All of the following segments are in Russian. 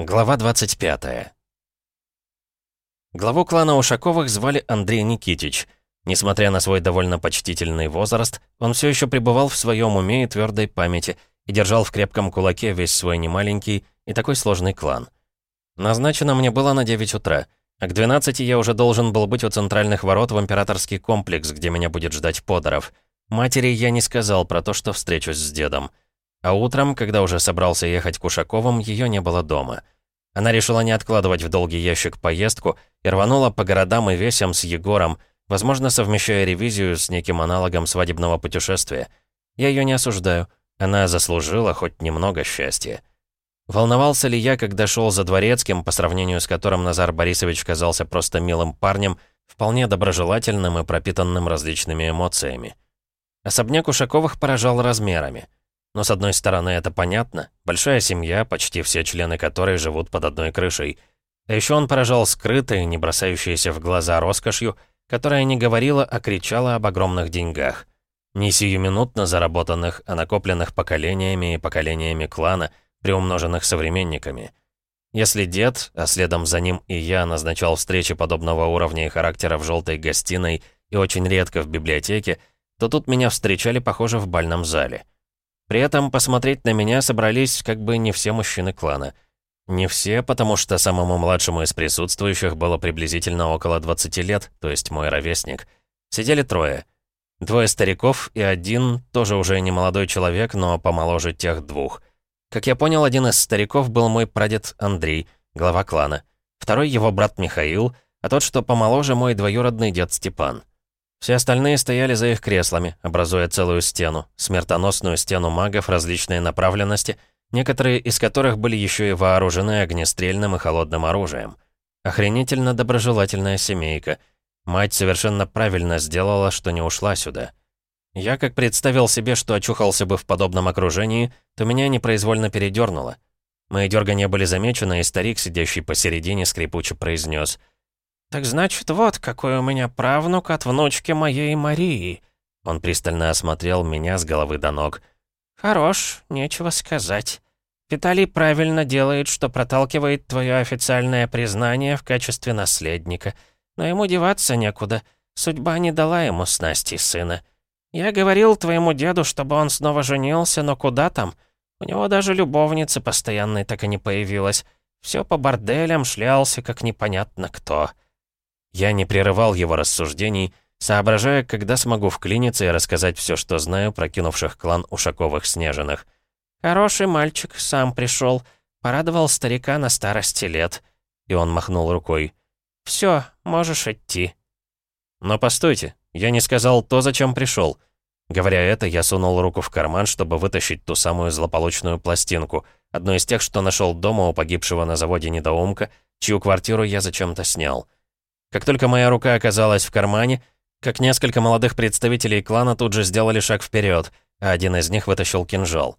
Глава 25. Главу клана Ушаковых звали Андрей Никитич. Несмотря на свой довольно почтительный возраст, он все еще пребывал в своем уме и твердой памяти и держал в крепком кулаке весь свой немаленький и такой сложный клан. Назначено мне было на 9 утра, а к 12 я уже должен был быть у центральных ворот в императорский комплекс, где меня будет ждать Подоров. Матери я не сказал про то, что встречусь с дедом. А утром, когда уже собрался ехать к Ушаковым, ее не было дома. Она решила не откладывать в долгий ящик поездку и рванула по городам и весям с Егором, возможно, совмещая ревизию с неким аналогом свадебного путешествия. Я ее не осуждаю. Она заслужила хоть немного счастья. Волновался ли я, когда шел за дворецким, по сравнению с которым Назар Борисович казался просто милым парнем, вполне доброжелательным и пропитанным различными эмоциями. Особняк Ушаковых поражал размерами. Но с одной стороны, это понятно. Большая семья, почти все члены которой живут под одной крышей. А еще он поражал скрытой, не бросающейся в глаза роскошью, которая не говорила, а кричала об огромных деньгах. Не сиюминутно заработанных, а накопленных поколениями и поколениями клана, приумноженных современниками. Если дед, а следом за ним и я назначал встречи подобного уровня и характера в желтой гостиной и очень редко в библиотеке, то тут меня встречали, похоже, в бальном зале. При этом посмотреть на меня собрались как бы не все мужчины клана. Не все, потому что самому младшему из присутствующих было приблизительно около 20 лет, то есть мой ровесник. Сидели трое. Двое стариков и один, тоже уже не молодой человек, но помоложе тех двух. Как я понял, один из стариков был мой прадед Андрей, глава клана. Второй его брат Михаил, а тот, что помоложе, мой двоюродный дед Степан. Все остальные стояли за их креслами, образуя целую стену, смертоносную стену магов различной направленности, некоторые из которых были еще и вооружены огнестрельным и холодным оружием. Охренительно доброжелательная семейка. Мать совершенно правильно сделала, что не ушла сюда. Я как представил себе, что очухался бы в подобном окружении, то меня непроизвольно передернуло. Мои дергания были замечены, и старик, сидящий посередине, скрипуче произнес — «Так значит, вот какой у меня правнук от внучки моей Марии». Он пристально осмотрел меня с головы до ног. «Хорош, нечего сказать. Виталий правильно делает, что проталкивает твое официальное признание в качестве наследника. Но ему деваться некуда. Судьба не дала ему с Настей сына. Я говорил твоему деду, чтобы он снова женился, но куда там? У него даже любовницы постоянной так и не появилась. Все по борделям шлялся, как непонятно кто». Я не прерывал его рассуждений, соображая, когда смогу вклиниться и рассказать все, что знаю про кинувших клан Ушаковых-Снежиных. «Хороший мальчик, сам пришел, порадовал старика на старости лет». И он махнул рукой. «Все, можешь идти». «Но постойте, я не сказал то, зачем пришел. Говоря это, я сунул руку в карман, чтобы вытащить ту самую злополучную пластинку, одну из тех, что нашел дома у погибшего на заводе недоумка, чью квартиру я зачем-то снял. Как только моя рука оказалась в кармане, как несколько молодых представителей клана тут же сделали шаг вперед, а один из них вытащил кинжал.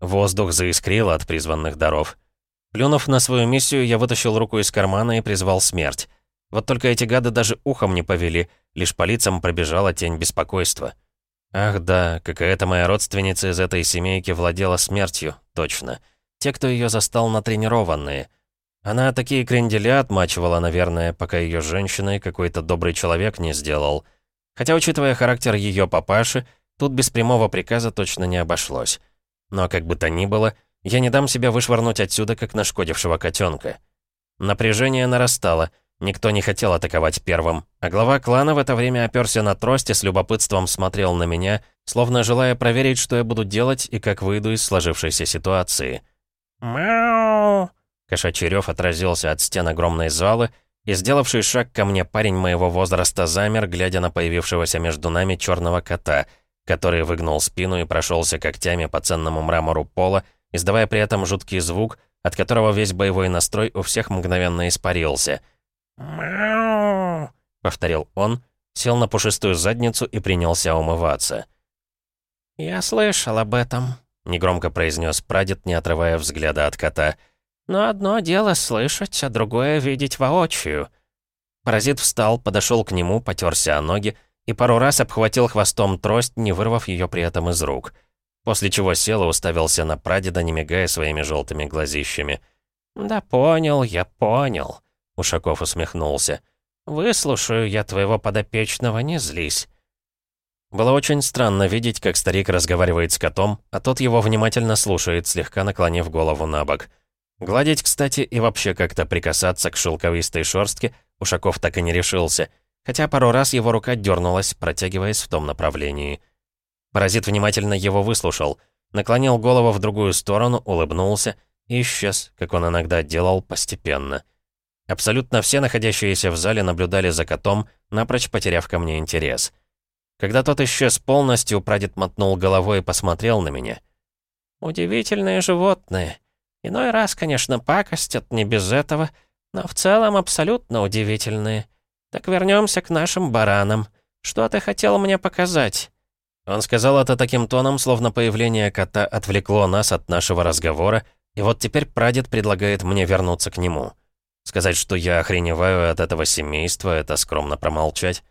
Воздух заискрил от призванных даров. Плюнув на свою миссию, я вытащил руку из кармана и призвал смерть. Вот только эти гады даже ухом не повели, лишь по лицам пробежала тень беспокойства. Ах да, какая-то моя родственница из этой семейки владела смертью, точно. Те, кто ее застал натренированные — она такие кренделя отмачивала, наверное, пока ее женщиной какой-то добрый человек не сделал. Хотя, учитывая характер ее папаши, тут без прямого приказа точно не обошлось. Но как бы то ни было, я не дам себя вышвырнуть отсюда, как нашкодившего котенка. Напряжение нарастало, никто не хотел атаковать первым, а глава клана в это время оперся на трость и с любопытством смотрел на меня, словно желая проверить, что я буду делать и как выйду из сложившейся ситуации. «Мяу!» Кошачий рев отразился от стен огромной залы, и сделавший шаг ко мне парень моего возраста замер, глядя на появившегося между нами черного кота, который выгнул спину и прошелся когтями по ценному мрамору пола, издавая при этом жуткий звук, от которого весь боевой настрой у всех мгновенно испарился. «Мяу!» — повторил он, сел на пушистую задницу и принялся умываться. «Я слышал об этом», — негромко произнес прадед, не отрывая взгляда от кота — но одно дело слышать, а другое видеть воочию. Паразит встал, подошел к нему, потерся о ноги и пару раз обхватил хвостом трость, не вырвав ее при этом из рук. После чего сел и уставился на прадеда, не мигая своими желтыми глазищами. «Да понял, я понял», — Ушаков усмехнулся. «Выслушаю я твоего подопечного, не злись». Было очень странно видеть, как старик разговаривает с котом, а тот его внимательно слушает, слегка наклонив голову на бок. Гладить, кстати, и вообще как-то прикасаться к шелковистой шорстке Ушаков так и не решился, хотя пару раз его рука дернулась, протягиваясь в том направлении. Паразит внимательно его выслушал, наклонил голову в другую сторону, улыбнулся и исчез, как он иногда делал постепенно. Абсолютно все находящиеся в зале наблюдали за котом, напрочь потеряв ко мне интерес. Когда тот исчез полностью, прадед мотнул головой и посмотрел на меня. «Удивительные животные. Иной раз, конечно, пакостят, не без этого, но в целом абсолютно удивительные. Так вернемся к нашим баранам. Что ты хотел мне показать?» Он сказал это таким тоном, словно появление кота отвлекло нас от нашего разговора, и вот теперь прадед предлагает мне вернуться к нему. Сказать, что я охреневаю от этого семейства, это скромно промолчать.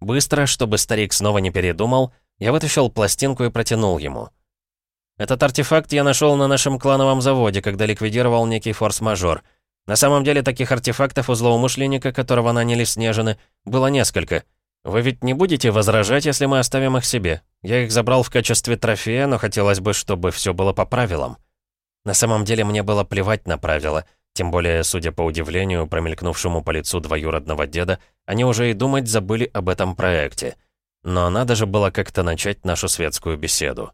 Быстро, чтобы старик снова не передумал, я вытащил пластинку и протянул ему. Этот артефакт я нашел на нашем клановом заводе, когда ликвидировал некий форс-мажор. На самом деле таких артефактов у злоумышленника, которого наняли Снежины, было несколько. Вы ведь не будете возражать, если мы оставим их себе? Я их забрал в качестве трофея, но хотелось бы, чтобы все было по правилам. На самом деле мне было плевать на правила, тем более, судя по удивлению, промелькнувшему по лицу двоюродного деда, они уже и думать забыли об этом проекте. Но надо же было как-то начать нашу светскую беседу.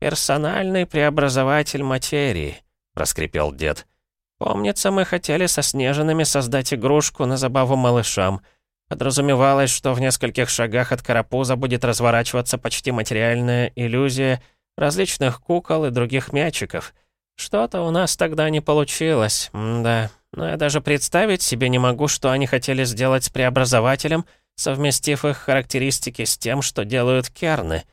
«Персональный преобразователь материи», — проскрипел дед. «Помнится, мы хотели со Снежинами создать игрушку на забаву малышам. Подразумевалось, что в нескольких шагах от карапуза будет разворачиваться почти материальная иллюзия различных кукол и других мячиков. Что-то у нас тогда не получилось, да. Но я даже представить себе не могу, что они хотели сделать с преобразователем, совместив их характеристики с тем, что делают керны».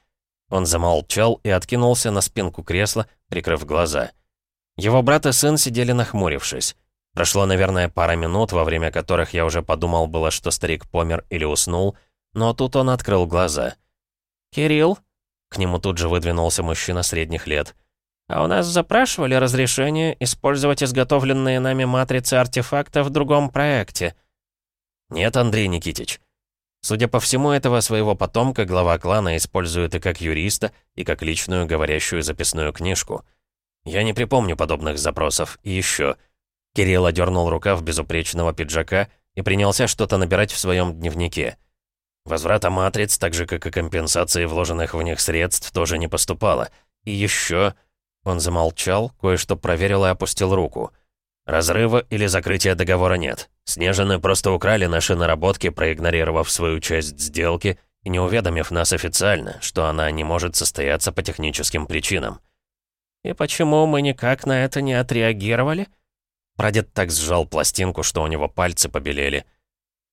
Он замолчал и откинулся на спинку кресла, прикрыв глаза. Его брат и сын сидели нахмурившись. Прошло, наверное, пара минут, во время которых я уже подумал было, что старик помер или уснул, но тут он открыл глаза. «Кирилл?» К нему тут же выдвинулся мужчина средних лет. «А у нас запрашивали разрешение использовать изготовленные нами матрицы артефакта в другом проекте?» «Нет, Андрей Никитич. Судя по всему, этого своего потомка глава клана использует и как юриста, и как личную говорящую записную книжку. Я не припомню подобных запросов. И еще. Кирилл одернул рукав безупречного пиджака и принялся что-то набирать в своем дневнике. Возврата матриц, так же как и компенсации вложенных в них средств, тоже не поступало. И еще... Он замолчал, кое-что проверил и опустил руку. Разрыва или закрытия договора нет. Снежины просто украли наши наработки, проигнорировав свою часть сделки и не уведомив нас официально, что она не может состояться по техническим причинам. «И почему мы никак на это не отреагировали?» Прадед так сжал пластинку, что у него пальцы побелели.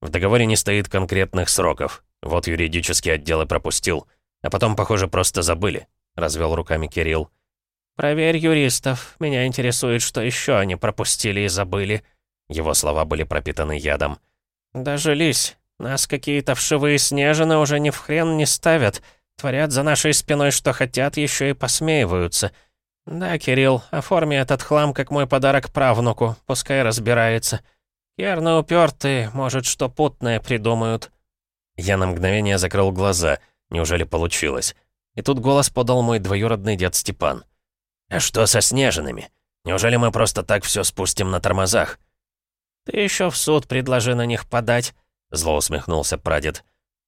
В договоре не стоит конкретных сроков. Вот юридический отдел и пропустил. А потом, похоже, просто забыли. Развел руками Кирилл. «Проверь юристов. Меня интересует, что еще они пропустили и забыли». Его слова были пропитаны ядом. «Дожились. Нас какие-то вшивые снежины уже ни в хрен не ставят. Творят за нашей спиной, что хотят, еще и посмеиваются. Да, Кирилл, оформи этот хлам как мой подарок правнуку, пускай разбирается. Ярно упертые, может, что путное придумают». Я на мгновение закрыл глаза. Неужели получилось? И тут голос подал мой двоюродный дед Степан. «А что со снежинами? Неужели мы просто так все спустим на тормозах?» «Ты еще в суд предложи на них подать», — зло усмехнулся прадед.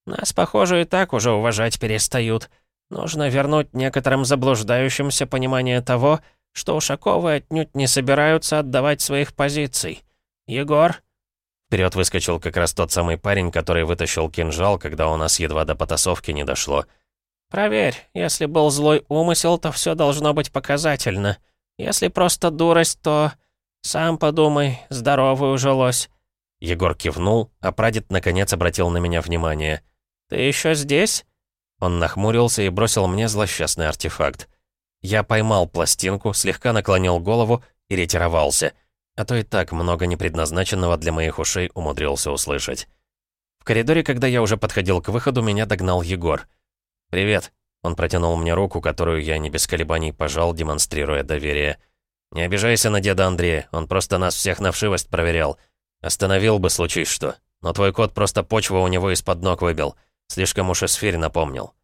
«Нас, похоже, и так уже уважать перестают. Нужно вернуть некоторым заблуждающимся понимание того, что Ушаковы отнюдь не собираются отдавать своих позиций. Егор?» Вперед выскочил как раз тот самый парень, который вытащил кинжал, когда у нас едва до потасовки не дошло. «Проверь, если был злой умысел, то все должно быть показательно. Если просто дурость, то...» «Сам подумай, здоровый ужилось». Егор кивнул, а прадед наконец обратил на меня внимание. «Ты еще здесь?» Он нахмурился и бросил мне злосчастный артефакт. Я поймал пластинку, слегка наклонил голову и ретировался. А то и так много непредназначенного для моих ушей умудрился услышать. В коридоре, когда я уже подходил к выходу, меня догнал Егор. «Привет». Он протянул мне руку, которую я не без колебаний пожал, демонстрируя доверие. Не обижайся на деда Андрея, он просто нас всех на вшивость проверял. Остановил бы, случись что. Но твой кот просто почву у него из-под ног выбил. Слишком уж эсфирь напомнил.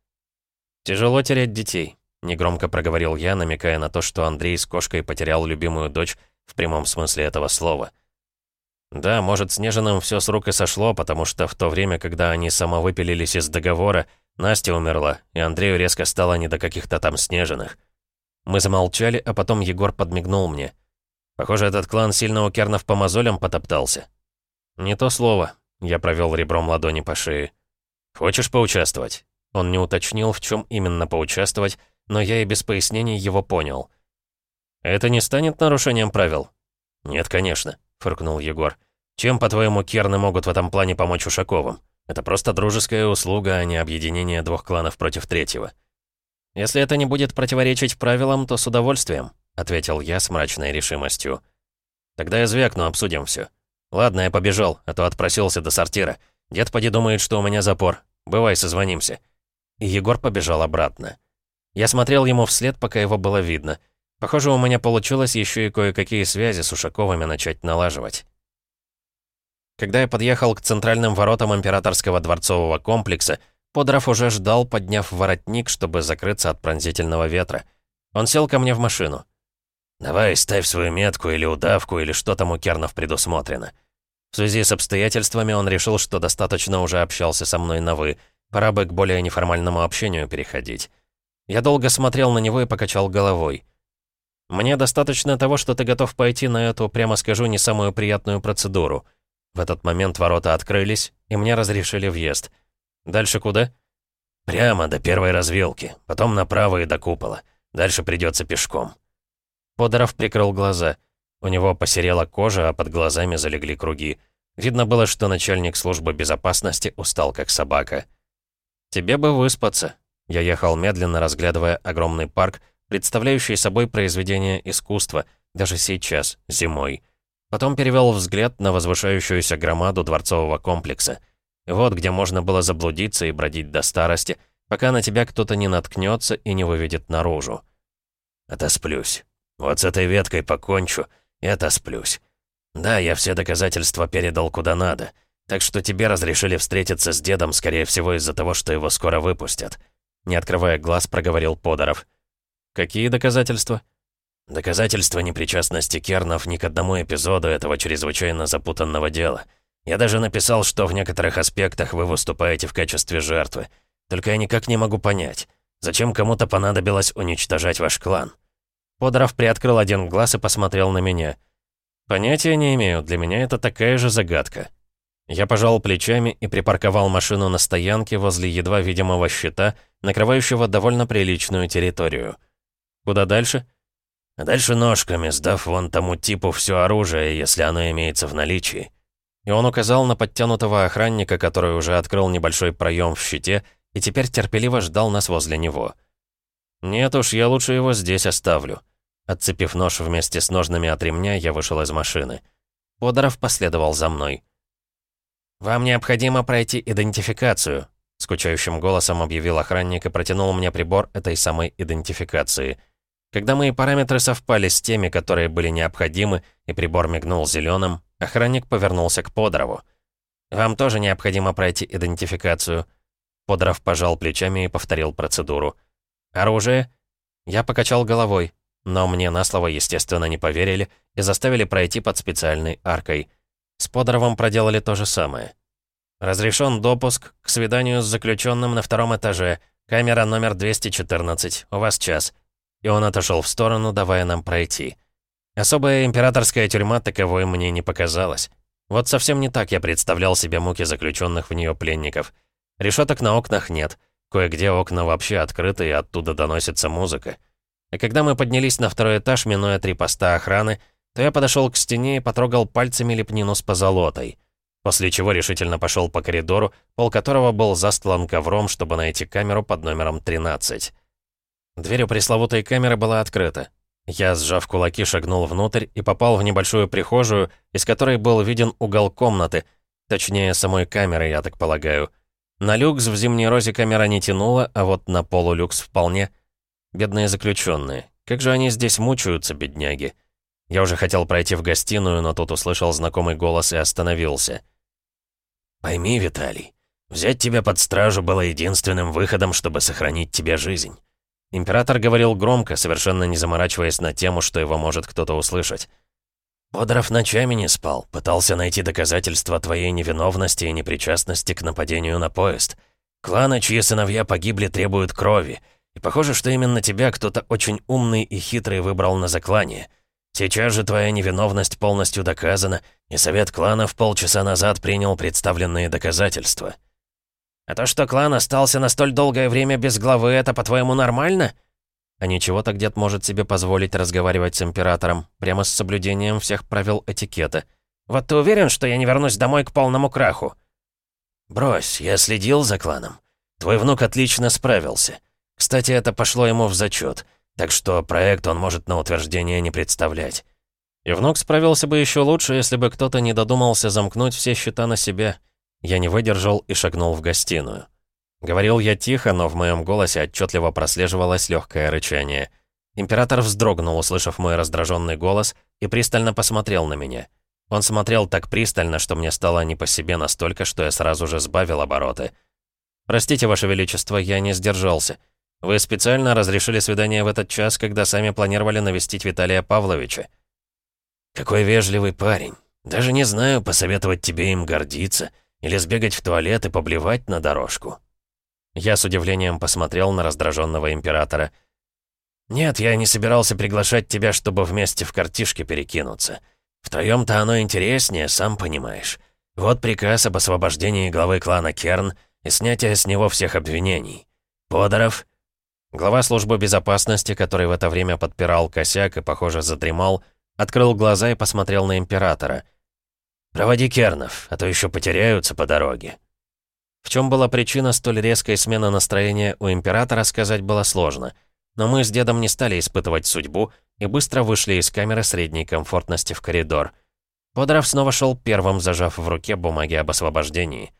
Тяжело терять детей. Негромко проговорил я, намекая на то, что Андрей с кошкой потерял любимую дочь в прямом смысле этого слова. Да, может, с Нежиным все с рук и сошло, потому что в то время, когда они самовыпилились из договора, Настя умерла, и Андрею резко стало не до каких-то там Снежиных. Мы замолчали, а потом Егор подмигнул мне. Похоже, этот клан сильно у Кернов по мозолям потоптался. «Не то слово», — я провел ребром ладони по шее. «Хочешь поучаствовать?» Он не уточнил, в чем именно поучаствовать, но я и без пояснений его понял. «Это не станет нарушением правил?» «Нет, конечно», — фыркнул Егор. «Чем, по-твоему, Керны могут в этом плане помочь Ушаковым? Это просто дружеская услуга, а не объединение двух кланов против третьего». «Если это не будет противоречить правилам, то с удовольствием», — ответил я с мрачной решимостью. «Тогда я звякну, обсудим все. Ладно, я побежал, а то отпросился до сортира. Дед поди думает, что у меня запор. Бывай, созвонимся». И Егор побежал обратно. Я смотрел ему вслед, пока его было видно. Похоже, у меня получилось еще и кое-какие связи с Ушаковыми начать налаживать. Когда я подъехал к центральным воротам императорского дворцового комплекса, Подоров уже ждал, подняв воротник, чтобы закрыться от пронзительного ветра. Он сел ко мне в машину. «Давай, ставь свою метку или удавку, или что там у Кернов предусмотрено». В связи с обстоятельствами он решил, что достаточно уже общался со мной на «вы», Пора бы к более неформальному общению переходить. Я долго смотрел на него и покачал головой. «Мне достаточно того, что ты готов пойти на эту, прямо скажу, не самую приятную процедуру». В этот момент ворота открылись, и мне разрешили въезд. «Дальше куда?» «Прямо до первой развилки, потом направо и до купола. Дальше придется пешком». Подоров прикрыл глаза. У него посерела кожа, а под глазами залегли круги. Видно было, что начальник службы безопасности устал как собака. «Тебе бы выспаться». Я ехал медленно, разглядывая огромный парк, представляющий собой произведение искусства, даже сейчас, зимой. Потом перевел взгляд на возвышающуюся громаду дворцового комплекса. Вот где можно было заблудиться и бродить до старости, пока на тебя кто-то не наткнется и не выведет наружу. «Отосплюсь. Вот с этой веткой покончу и отосплюсь. Да, я все доказательства передал куда надо. Так что тебе разрешили встретиться с дедом, скорее всего, из-за того, что его скоро выпустят». Не открывая глаз, проговорил Подоров. «Какие доказательства?» «Доказательства непричастности Кернов ни к одному эпизоду этого чрезвычайно запутанного дела. Я даже написал, что в некоторых аспектах вы выступаете в качестве жертвы. Только я никак не могу понять, зачем кому-то понадобилось уничтожать ваш клан?» Подоров приоткрыл один глаз и посмотрел на меня. «Понятия не имею, для меня это такая же загадка». Я пожал плечами и припарковал машину на стоянке возле едва видимого щита, накрывающего довольно приличную территорию. Куда дальше? Дальше ножками, сдав вон тому типу все оружие, если оно имеется в наличии. И он указал на подтянутого охранника, который уже открыл небольшой проем в щите и теперь терпеливо ждал нас возле него. «Нет уж, я лучше его здесь оставлю». Отцепив нож вместе с ножными от ремня, я вышел из машины. Подоров последовал за мной. «Вам необходимо пройти идентификацию», — скучающим голосом объявил охранник и протянул мне прибор этой самой идентификации. Когда мои параметры совпали с теми, которые были необходимы, и прибор мигнул зеленым, охранник повернулся к Подорову. «Вам тоже необходимо пройти идентификацию». Подоров пожал плечами и повторил процедуру. «Оружие?» Я покачал головой, но мне на слово, естественно, не поверили и заставили пройти под специальной аркой — с Подоровым проделали то же самое. Разрешен допуск к свиданию с заключенным на втором этаже. Камера номер 214. У вас час. И он отошел в сторону, давая нам пройти. Особая императорская тюрьма таковой мне не показалась. Вот совсем не так я представлял себе муки заключенных в нее пленников. Решеток на окнах нет. Кое-где окна вообще открыты, и оттуда доносится музыка. А когда мы поднялись на второй этаж, минуя три поста охраны, то я подошел к стене и потрогал пальцами лепнину с позолотой. После чего решительно пошел по коридору, пол которого был застлан ковром, чтобы найти камеру под номером 13. Дверь у пресловутой камеры была открыта. Я, сжав кулаки, шагнул внутрь и попал в небольшую прихожую, из которой был виден угол комнаты, точнее, самой камеры, я так полагаю. На люкс в зимней розе камера не тянула, а вот на полулюкс вполне. Бедные заключенные. Как же они здесь мучаются, бедняги. Я уже хотел пройти в гостиную, но тут услышал знакомый голос и остановился. «Пойми, Виталий, взять тебя под стражу было единственным выходом, чтобы сохранить тебе жизнь». Император говорил громко, совершенно не заморачиваясь на тему, что его может кто-то услышать. Подоров ночами не спал, пытался найти доказательства твоей невиновности и непричастности к нападению на поезд. Кланы, чьи сыновья погибли, требуют крови. И похоже, что именно тебя кто-то очень умный и хитрый выбрал на заклание. Сейчас же твоя невиновность полностью доказана, и Совет кланов полчаса назад принял представленные доказательства. А то, что клан остался на столь долгое время без главы, это, по-твоему, нормально? А ничего так дед может себе позволить разговаривать с императором, прямо с соблюдением всех правил этикета. Вот ты уверен, что я не вернусь домой к полному краху? Брось, я следил за кланом. Твой внук отлично справился. Кстати, это пошло ему в зачет, так что проект он может на утверждение не представлять. И внук справился бы еще лучше, если бы кто-то не додумался замкнуть все счета на себя. Я не выдержал и шагнул в гостиную. Говорил я тихо, но в моем голосе отчетливо прослеживалось легкое рычание. Император вздрогнул, услышав мой раздраженный голос, и пристально посмотрел на меня. Он смотрел так пристально, что мне стало не по себе настолько, что я сразу же сбавил обороты. «Простите, Ваше Величество, я не сдержался. Вы специально разрешили свидание в этот час, когда сами планировали навестить Виталия Павловича». «Какой вежливый парень. Даже не знаю, посоветовать тебе им гордиться или сбегать в туалет и поблевать на дорожку». Я с удивлением посмотрел на раздраженного императора. «Нет, я не собирался приглашать тебя, чтобы вместе в картишке перекинуться. Втроём-то оно интереснее, сам понимаешь. Вот приказ об освобождении главы клана Керн и снятие с него всех обвинений. Подоров...» Глава службы безопасности, который в это время подпирал косяк и, похоже, задремал, открыл глаза и посмотрел на императора. «Проводи Кернов, а то еще потеряются по дороге». В чем была причина столь резкой смены настроения у императора, сказать было сложно. Но мы с дедом не стали испытывать судьбу и быстро вышли из камеры средней комфортности в коридор. Подоров снова шел первым, зажав в руке бумаги об освобождении.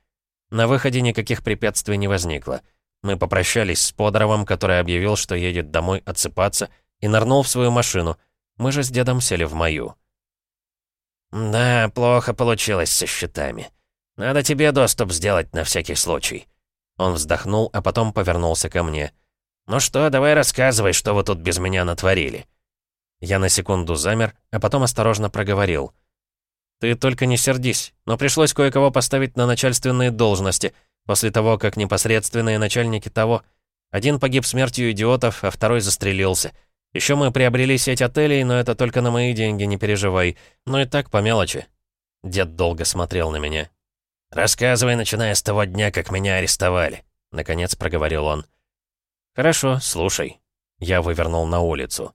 На выходе никаких препятствий не возникло. Мы попрощались с Подоровым, который объявил, что едет домой отсыпаться, и нырнул в свою машину. Мы же с дедом сели в мою. «Да, плохо получилось со счетами», надо тебе доступ сделать на всякий случай». Он вздохнул, а потом повернулся ко мне. «Ну что, давай рассказывай, что вы тут без меня натворили». Я на секунду замер, а потом осторожно проговорил. «Ты только не сердись, но пришлось кое-кого поставить на начальственные должности, после того, как непосредственные начальники того... Один погиб смертью идиотов, а второй застрелился. Еще мы приобрели сеть отелей, но это только на мои деньги, не переживай. Ну и так, по мелочи». Дед долго смотрел на меня. «Рассказывай, начиная с того дня, как меня арестовали», — наконец проговорил он. «Хорошо, слушай». Я вывернул на улицу.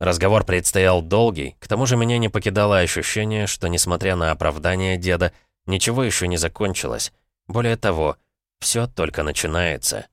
Разговор предстоял долгий, к тому же меня не покидало ощущение, что, несмотря на оправдание деда, ничего еще не закончилось. Более того, все только начинается.